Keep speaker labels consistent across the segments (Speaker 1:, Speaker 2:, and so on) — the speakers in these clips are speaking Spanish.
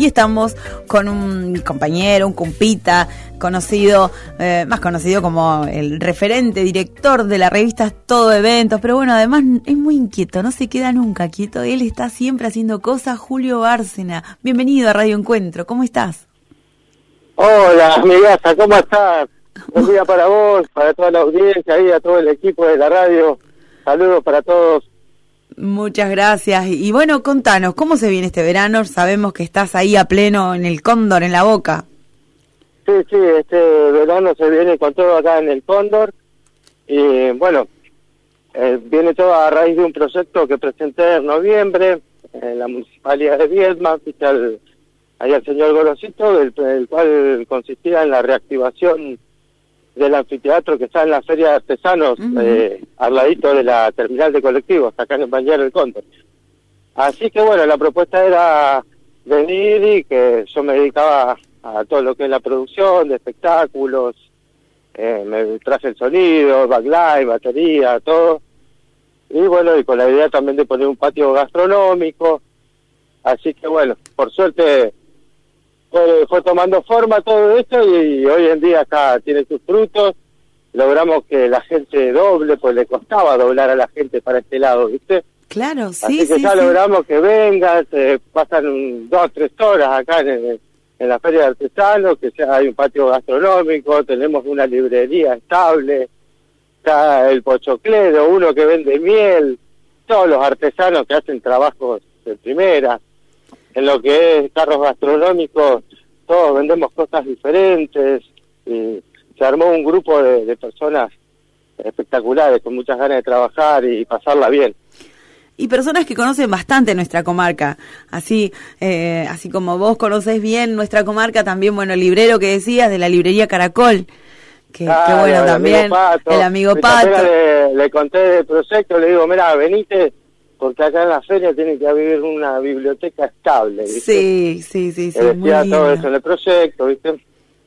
Speaker 1: y estamos con un compañero, un compita, conocido, eh, más conocido como el referente, director de la revista Todo Eventos, pero bueno, además es muy inquieto, no se queda nunca quieto, él está siempre haciendo cosas, Julio Bárcena. Bienvenido a Radio Encuentro, ¿cómo estás?
Speaker 2: Hola, amigaza, ¿cómo estás? Buen día para vos, para toda la audiencia y a todo el equipo de la radio. Saludos para todos.
Speaker 1: Muchas gracias. Y bueno, contanos, ¿cómo se viene este verano? Sabemos que estás ahí a pleno en el Cóndor, en la boca.
Speaker 2: Sí, sí, este verano se viene con todo acá en el Cóndor. Y bueno, eh, viene todo a raíz de un proyecto que presenté en noviembre en la Municipalidad de Viedma, al, ahí al señor Gorosito, el, el cual consistía en la reactivación del anfiteatro que está en la Feria de Artesanos, eh, al ladito de la terminal de colectivos, acá en el Bañero del Cóndor. Así que bueno, la propuesta era venir y que yo me dedicaba a todo lo que es la producción de espectáculos, eh, me traje el sonido, backlight, batería, todo. Y bueno, y con la idea también de poner un patio gastronómico. Así que bueno, por suerte fue, tomando forma todo esto y, hoy en día acá tiene sus frutos. Logramos que la gente doble, pues le costaba doblar a la gente para este lado, ¿viste?
Speaker 1: Claro, sí,
Speaker 2: Así que ya logramos que vengan, se pasan dos, tres horas acá en, la Feria de Artesanos, que sea, hay un patio gastronómico, tenemos una librería estable, está el pochoclero, uno que vende miel, todos los artesanos que hacen trabajos de primera en lo que es carros gastronómicos, todos vendemos cosas diferentes. Y se armó un grupo de, personas espectaculares, con muchas ganas de trabajar y pasarla bien
Speaker 1: y personas que conocen bastante nuestra comarca. Así, eh, así como vos conocés bien nuestra comarca, también, bueno, el librero que decías de la librería Caracol, que, bueno, también, el amigo Pato.
Speaker 2: Le, le, conté del proyecto, le digo, mira, venite porque acá en la feria tiene que haber una biblioteca estable. ¿viste?
Speaker 1: Sí, sí, sí, sí.
Speaker 2: decía todo eso en el proyecto, ¿viste?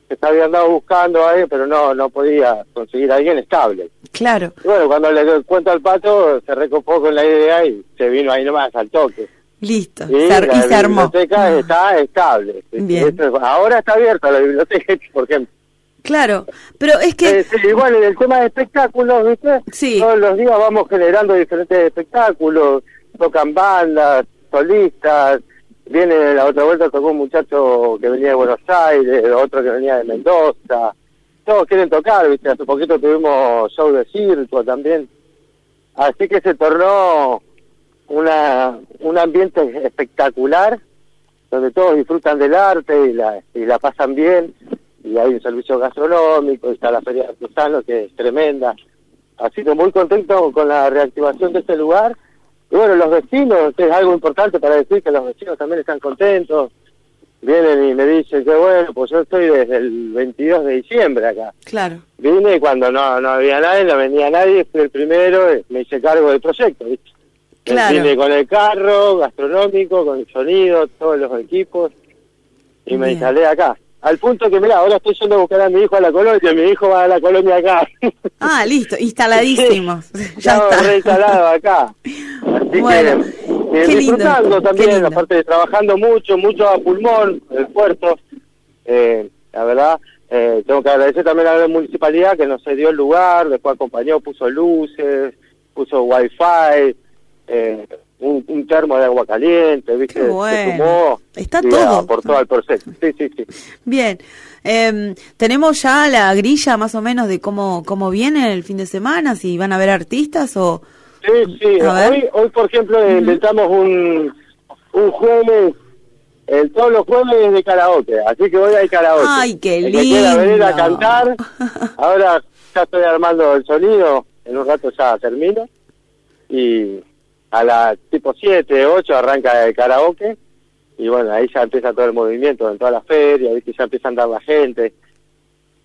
Speaker 2: Que había andado buscando ahí, pero no no podía conseguir a alguien estable.
Speaker 1: Claro.
Speaker 2: Y bueno, cuando le cuento al pato, se recopó con la idea y se vino ahí nomás al toque.
Speaker 1: Listo,
Speaker 2: y,
Speaker 1: la
Speaker 2: biblioteca está estable. Bien. Ahora está abierta la biblioteca, por ejemplo.
Speaker 1: Claro, pero es que...
Speaker 2: Eh, igual en el tema de espectáculos, ¿viste?
Speaker 1: Sí.
Speaker 2: Todos los días vamos generando diferentes espectáculos, tocan bandas, solistas, viene la otra vuelta tocó un muchacho que venía de Buenos Aires, otro que venía de Mendoza, todos quieren tocar, ¿viste? Hace poquito tuvimos show de circo también, así que se tornó una un ambiente espectacular, donde todos disfrutan del arte y la, y la pasan bien y hay un servicio gastronómico, y está la Feria de Artesanos, que es tremenda. Así que muy contento con la reactivación de este lugar. Y bueno, los vecinos, es algo importante para decir que los vecinos también están contentos. Vienen y me dicen que bueno, pues yo estoy desde el 22 de diciembre acá.
Speaker 1: Claro.
Speaker 2: Vine cuando no, no había nadie, no venía nadie, fui el primero, me hice cargo del proyecto, ¿viste?
Speaker 1: Claro.
Speaker 2: Vine con el carro gastronómico, con el sonido, todos los equipos, y me instalé acá. Al punto que, mira, ahora estoy yendo a buscar a mi hijo a la colonia, mi hijo va a la colonia acá.
Speaker 1: Ah, listo, instaladísimos. ya
Speaker 2: está. reinstalado acá. Así bueno, que, eh, disfrutando también, aparte de trabajando mucho, mucho a pulmón, el puerto. Eh, la verdad, eh, tengo que agradecer también a la municipalidad que nos dio el lugar, después acompañó, puso luces, puso wifi, eh, un, termo de agua caliente, ¿viste?
Speaker 1: bueno. Está todo.
Speaker 2: Por todo el proceso. Sí, sí, sí.
Speaker 1: Bien. Em, tenemos ya la grilla más o menos de cómo, cómo viene el fin de semana, si van a haber artistas o...
Speaker 2: Sí, sí. Hoy, hoy, por ejemplo, inventamos un, un jueves, el, todos los jueves de karaoke, así que hoy hay karaoke.
Speaker 1: ¡Ay, qué lindo!
Speaker 2: que quiera venir a cantar, ahora ya estoy armando el sonido, en un rato ya termino, y a las tipo 7, 8 arranca el karaoke y bueno, ahí ya empieza todo el movimiento en toda la feria, ¿viste? ya empieza a andar la gente.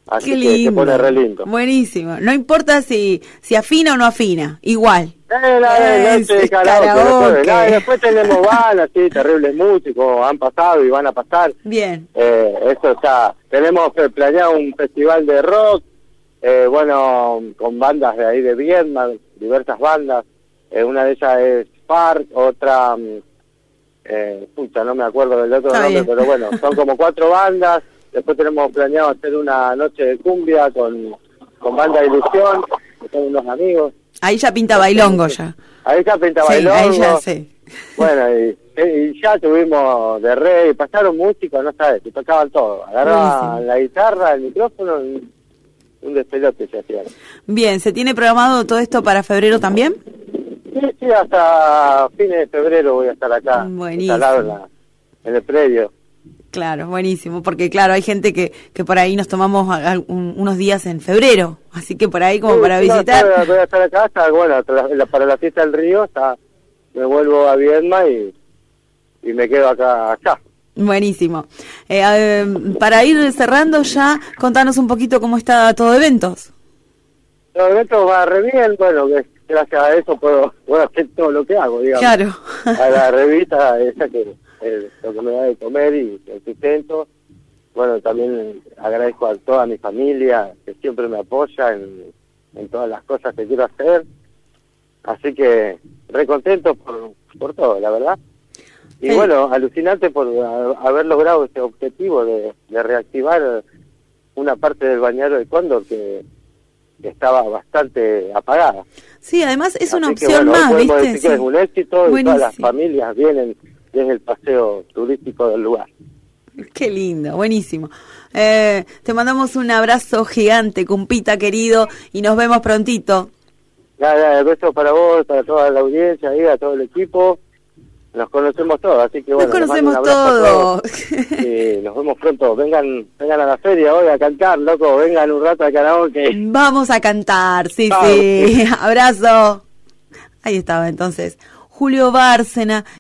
Speaker 2: Así que se pone re lindo.
Speaker 1: Buenísimo. No importa si, si afina o no afina, igual.
Speaker 2: Eh, la, es, de karaoke, Después, después tenemos bandas, sí, terribles músicos, han pasado y van a pasar.
Speaker 1: Bien.
Speaker 2: Eh, eso está. Tenemos planeado un festival de rock, eh, bueno, con bandas de ahí de Vietnam, diversas bandas. Eh, una de ellas es Park, otra mm, eh, pucha, no me acuerdo del otro
Speaker 1: Está
Speaker 2: nombre,
Speaker 1: bien.
Speaker 2: pero bueno, son como cuatro bandas. Después tenemos planeado hacer una noche de cumbia con, con banda de ilusión, que son unos amigos.
Speaker 1: Ahí ya pinta bailongo ya.
Speaker 2: Ahí ya pinta
Speaker 1: Sí, ahí
Speaker 2: bailongo.
Speaker 1: ya sí.
Speaker 2: Bueno, y, y ya tuvimos de rey, pasaron músicos, no sabes, que tocaban todo. Agarraban la guitarra, el micrófono, y un despelote se hacían.
Speaker 1: Bien, ¿se tiene programado todo esto para febrero también?
Speaker 2: Sí, sí, hasta fines de febrero voy a estar acá,
Speaker 1: Buenísimo.
Speaker 2: instalado en, el predio.
Speaker 1: Claro, buenísimo, porque claro, hay gente que, que por ahí nos tomamos a- a- un- unos días en febrero, así que por ahí como
Speaker 2: Sí,
Speaker 1: para visitar.
Speaker 2: Voy a, voy a estar acá hasta, bueno, hasta la- la- para la fiesta del río, hasta me vuelvo a Viedma y, y me quedo acá, acá.
Speaker 1: Buenísimo. Eh, eh, para ir cerrando ya, contanos un poquito cómo está todo eventos.
Speaker 2: El evento va re bien, bueno, que gracias a eso puedo, puedo hacer todo lo que hago, digamos.
Speaker 1: Claro.
Speaker 2: a la revista esa que lo que me da de comer y el sustento. Bueno, también agradezco a toda mi familia que siempre me apoya en, en todas las cosas que quiero hacer. Así que re contento por, por todo, la verdad. Y
Speaker 1: Sí.
Speaker 2: bueno, alucinante por a- haber logrado ese objetivo de, de reactivar una parte del bañero de Cóndor que estaba bastante apagada.
Speaker 1: Sí, además es una
Speaker 2: que,
Speaker 1: opción
Speaker 2: bueno,
Speaker 1: más, ¿viste?
Speaker 2: decir que
Speaker 1: Sí.
Speaker 2: es un éxito y todas las familias vienen desde el paseo turístico del lugar.
Speaker 1: Qué lindo, buenísimo. Eh, te mandamos un abrazo gigante, cumpita querido, y nos vemos prontito.
Speaker 2: Nada, besos para vos, para toda la audiencia, y a todo el equipo. Nos conocemos todos, así que bueno.
Speaker 1: nos conocemos
Speaker 2: a
Speaker 1: todos.
Speaker 2: Y nos vemos pronto. Vengan, vengan a la feria hoy a cantar, loco. Vengan un rato a karaoke.
Speaker 1: Vamos a cantar, sí,
Speaker 2: Vamos.
Speaker 1: sí. Abrazo. Ahí estaba entonces Julio Bárcena.